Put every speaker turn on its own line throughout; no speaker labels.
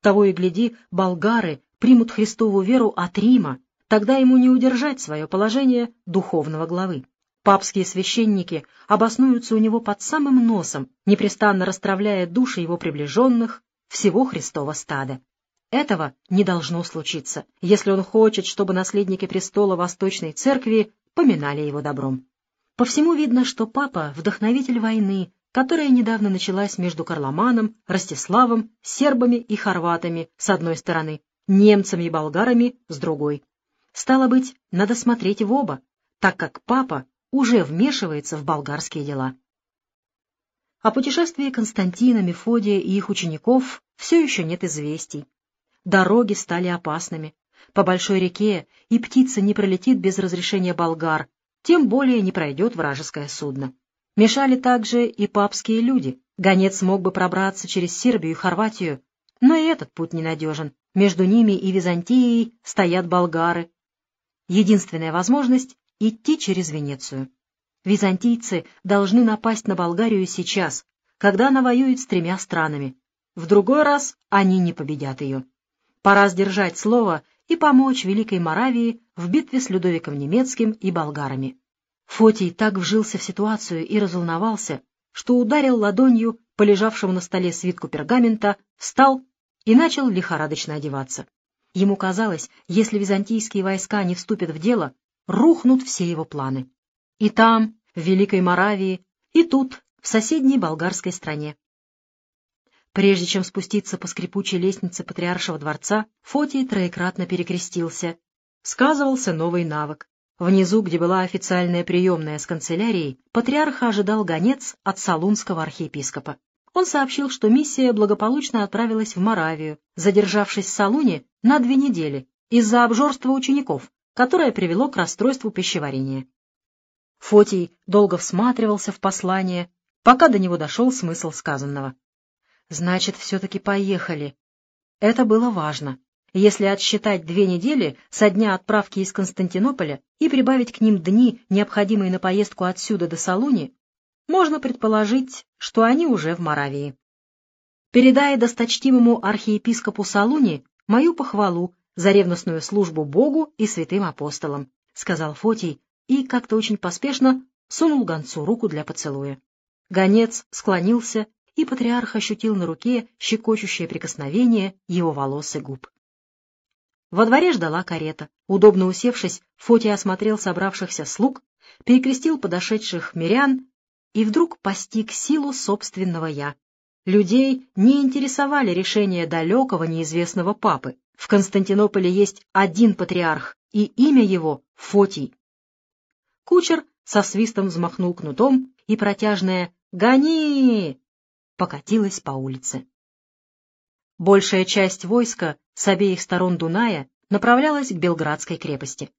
Того и гляди, болгары примут Христову веру от Рима, тогда ему не удержать свое положение духовного главы. Папские священники обоснуются у него под самым носом, непрестанно расстравляя души его приближенных, всего Христова стада. Этого не должно случиться, если он хочет, чтобы наследники престола Восточной Церкви поминали его добром. По всему видно, что папа — вдохновитель войны, которая недавно началась между Карломаном, Ростиславом, сербами и хорватами с одной стороны, немцами и болгарами с другой. Стало быть, надо смотреть в оба, так как папа уже вмешивается в болгарские дела. О путешествии Константина, Мефодия и их учеников все еще нет известий. Дороги стали опасными. По большой реке и птица не пролетит без разрешения болгар, тем более не пройдет вражеское судно. Мешали также и папские люди. Гонец мог бы пробраться через Сербию и Хорватию, но и этот путь ненадежен. Между ними и Византией стоят болгары. Единственная возможность идти через Венецию. Византийцы должны напасть на Болгарию сейчас, когда она воюет с тремя странами. В другой раз они не победят ее. Пора сдержать слово и помочь Великой Моравии в битве с Людовиком Немецким и болгарами. Фотий так вжился в ситуацию и разволновался, что ударил ладонью по лежавшему на столе свитку пергамента, встал и начал лихорадочно одеваться. Ему казалось, если византийские войска не вступят в дело, рухнут все его планы. И там, в Великой Моравии, и тут, в соседней болгарской стране. Прежде чем спуститься по скрипучей лестнице Патриаршего дворца, Фотий троекратно перекрестился. Сказывался новый навык. Внизу, где была официальная приемная с канцелярией, патриарха ожидал гонец от салунского архиепископа. Он сообщил, что миссия благополучно отправилась в Моравию, задержавшись в Салуне на две недели из-за обжорства учеников, которое привело к расстройству пищеварения. Фотий долго всматривался в послание, пока до него дошел смысл сказанного. Значит, все-таки поехали. Это было важно. Если отсчитать две недели со дня отправки из Константинополя и прибавить к ним дни, необходимые на поездку отсюда до Салуни, можно предположить, что они уже в Моравии. Передай досточтимому архиепископу Салуни мою похвалу за ревностную службу Богу и святым апостолам, — сказал Фотий и как-то очень поспешно сунул гонцу руку для поцелуя. Гонец склонился, и патриарх ощутил на руке щекочущее прикосновение его волос и губ. Во дворе ждала карета. Удобно усевшись, Фотий осмотрел собравшихся слуг, перекрестил подошедших мирян и вдруг постиг силу собственного «я». Людей не интересовали решения далекого неизвестного папы. В Константинополе есть один патриарх, и имя его — Фотий. Кучер со свистом взмахнул кнутом, и протяжное «Гони!» покатилась по улице. Большая часть войска с обеих сторон Дуная направлялась к Белградской крепости.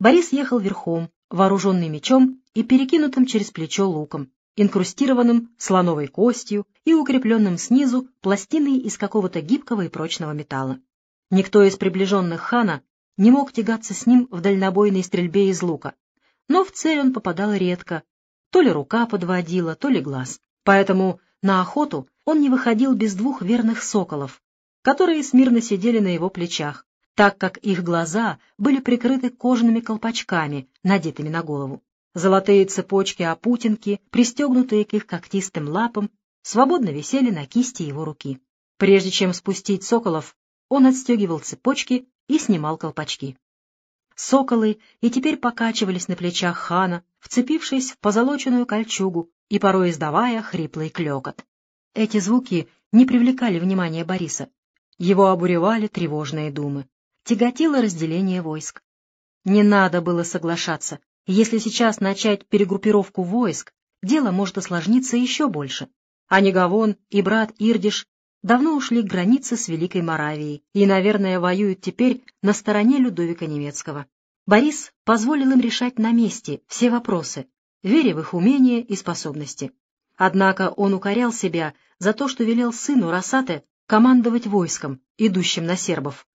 Борис ехал верхом, вооруженный мечом и перекинутым через плечо луком, инкрустированным слоновой костью и укрепленным снизу пластиной из какого-то гибкого и прочного металла. Никто из приближенных хана не мог тягаться с ним в дальнобойной стрельбе из лука, но в цель он попадал редко, то ли рука подводила, то ли глаз. Поэтому на охоту он не выходил без двух верных соколов, которые смирно сидели на его плечах, так как их глаза были прикрыты кожаными колпачками, надетыми на голову. Золотые цепочки опутинки, пристегнутые к их когтистым лапам, свободно висели на кисти его руки. Прежде чем спустить соколов, он отстегивал цепочки и снимал колпачки. Соколы и теперь покачивались на плечах хана, вцепившись в позолоченную кольчугу и порой издавая хриплый клекот. Эти звуки не привлекали внимания Бориса. Его обуревали тревожные думы тяготило разделение войск. Не надо было соглашаться. Если сейчас начать перегруппировку войск, дело может осложниться еще больше. А Негавон и брат Ирдиш давно ушли к границе с Великой Моравией и, наверное, воюют теперь на стороне Людовика Немецкого. Борис позволил им решать на месте все вопросы, веря в их умения и способности. Однако он укорял себя за то, что велел сыну Росате командовать войском, идущим на сербов.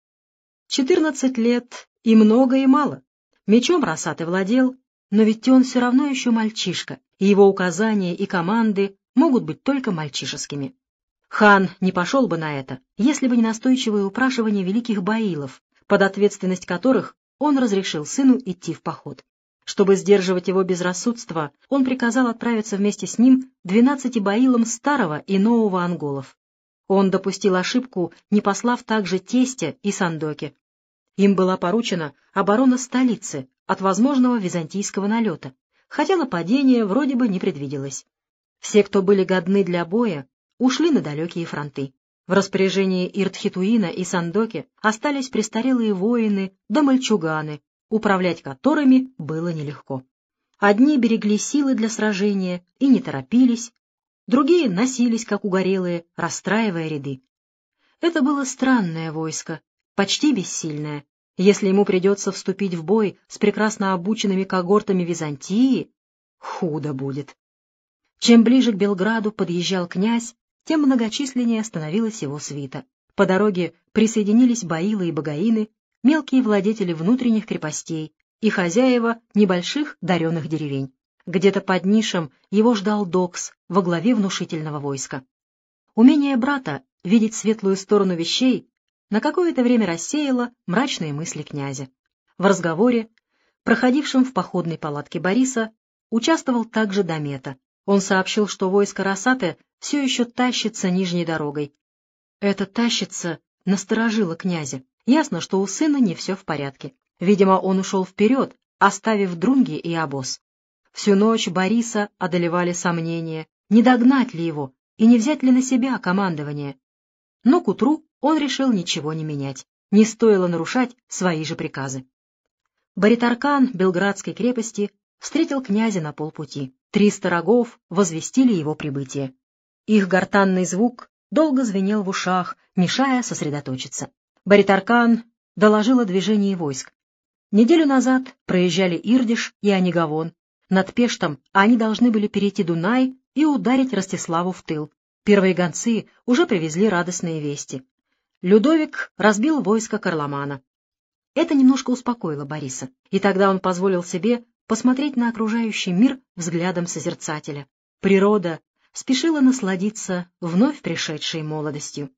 Четырнадцать лет и много, и мало. Мечом Росаты владел, но ведь он все равно еще мальчишка, и его указания и команды могут быть только мальчишескими. Хан не пошел бы на это, если бы не настойчивое упрашивание великих баилов, под ответственность которых он разрешил сыну идти в поход. Чтобы сдерживать его безрассудство, он приказал отправиться вместе с ним двенадцати баилам старого и нового анголов. Он допустил ошибку, не послав также тестя и Сандоки. Им была поручена оборона столицы от возможного византийского налета, хотя нападение вроде бы не предвиделось. Все, кто были годны для боя, ушли на далекие фронты. В распоряжении Иртхитуина и Сандоки остались престарелые воины да мальчуганы, управлять которыми было нелегко. Одни берегли силы для сражения и не торопились, другие носились, как угорелые, расстраивая ряды. Это было странное войско, почти бессильное. Если ему придется вступить в бой с прекрасно обученными когортами Византии, худо будет. Чем ближе к Белграду подъезжал князь, тем многочисленнее становилась его свита. По дороге присоединились Баилы и Багаины, мелкие владетели внутренних крепостей и хозяева небольших даренных деревень. Где-то под нишем его ждал Докс во главе внушительного войска. Умение брата видеть светлую сторону вещей на какое-то время рассеяло мрачные мысли князя. В разговоре, проходившем в походной палатке Бориса, участвовал также Домета. Он сообщил, что войско Росаты все еще тащится нижней дорогой. Это тащится насторожило князя. Ясно, что у сына не все в порядке. Видимо, он ушел вперед, оставив Друнги и обоз. Всю ночь Бориса одолевали сомнения, не догнать ли его и не взять ли на себя командование. Но к утру он решил ничего не менять. Не стоило нарушать свои же приказы. Баритаркан Белградской крепости встретил князя на полпути. Триста рогов возвестили его прибытие. Их гортанный звук долго звенел в ушах, мешая сосредоточиться. Баритаркан доложил о движении войск. Неделю назад проезжали Ирдиш и Анигавон. Над Пештом они должны были перейти Дунай и ударить Ростиславу в тыл. Первые гонцы уже привезли радостные вести. Людовик разбил войско Карломана. Это немножко успокоило Бориса, и тогда он позволил себе посмотреть на окружающий мир взглядом созерцателя. Природа спешила насладиться вновь пришедшей молодостью.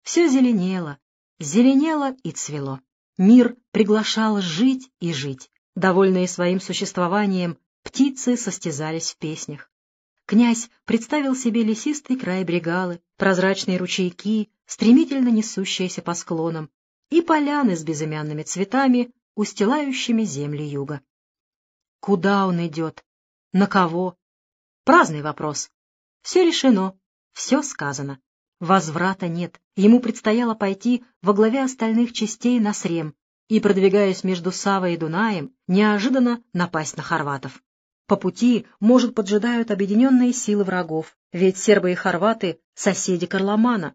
Все зеленело, зеленело и цвело. Мир приглашал жить и жить. Довольные своим существованием, птицы состязались в песнях. Князь представил себе лесистый край бригалы, прозрачные ручейки, стремительно несущиеся по склонам, и поляны с безымянными цветами, устилающими земли юга. Куда он идет? На кого? Праздный вопрос. Все решено, все сказано. Возврата нет. Ему предстояло пойти во главе остальных частей на Срем и, продвигаясь между Савой и Дунаем, неожиданно напасть на хорватов. По пути, может, поджидают объединенные силы врагов, ведь сербы и хорваты — соседи Карломана.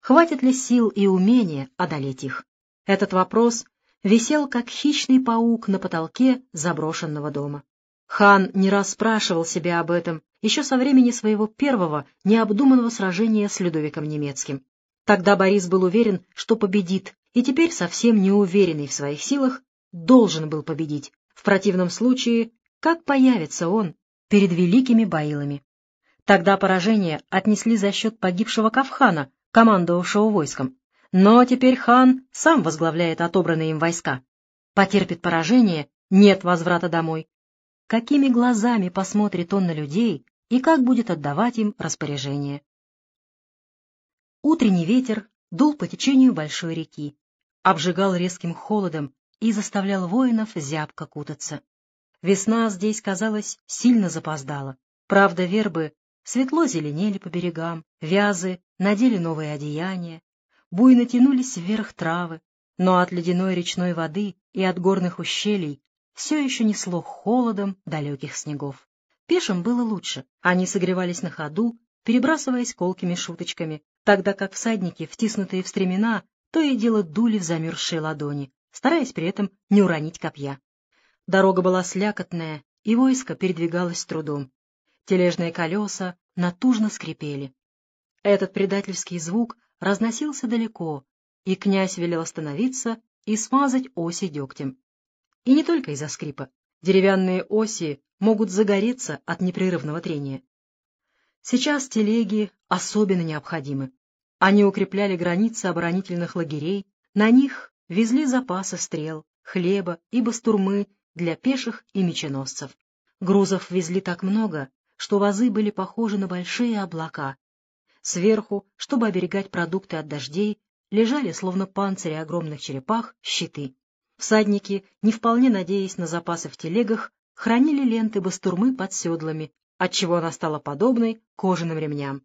Хватит ли сил и умения одолеть их? Этот вопрос висел, как хищный паук на потолке заброшенного дома. Хан не раз спрашивал себя об этом еще со времени своего первого необдуманного сражения с Людовиком Немецким. Тогда Борис был уверен, что победит, и теперь, совсем не уверенный в своих силах, должен был победить. В противном случае, как появится он перед великими баилами? Тогда поражение отнесли за счет погибшего Кавхана, командовавшего войском. Но теперь хан сам возглавляет отобранные им войска. Потерпит поражение, нет возврата домой. Какими глазами посмотрит он на людей, и как будет отдавать им распоряжение. Утренний ветер дул по течению большой реки, обжигал резким холодом и заставлял воинов зябко кутаться. Весна здесь, казалось, сильно запоздала. Правда, вербы светло зеленели по берегам, вязы надели новые одеяния, буйно тянулись вверх травы, но от ледяной речной воды и от горных ущелий все еще несло холодом далеких снегов. Пешим было лучше. Они согревались на ходу, перебрасываясь колкими шуточками, тогда как всадники, втиснутые в стремена, то и дело дули в замерзшие ладони, стараясь при этом не уронить копья. Дорога была слякотная, и войско передвигалось с трудом. Тележные колеса натужно скрипели. Этот предательский звук разносился далеко, и князь велел остановиться и смазать оси дегтем. И не только из-за скрипа. Деревянные оси могут загореться от непрерывного трения. Сейчас телеги особенно необходимы. Они укрепляли границы оборонительных лагерей, на них везли запасы стрел, хлеба и бастурмы для пеших и меченосцев. Грузов везли так много, что вазы были похожи на большие облака. Сверху, чтобы оберегать продукты от дождей, лежали, словно панцири огромных черепах, щиты. Всадники, не вполне надеясь на запасы в телегах, хранили ленты бастурмы под седлами, отчего она стала подобной кожаным ремням.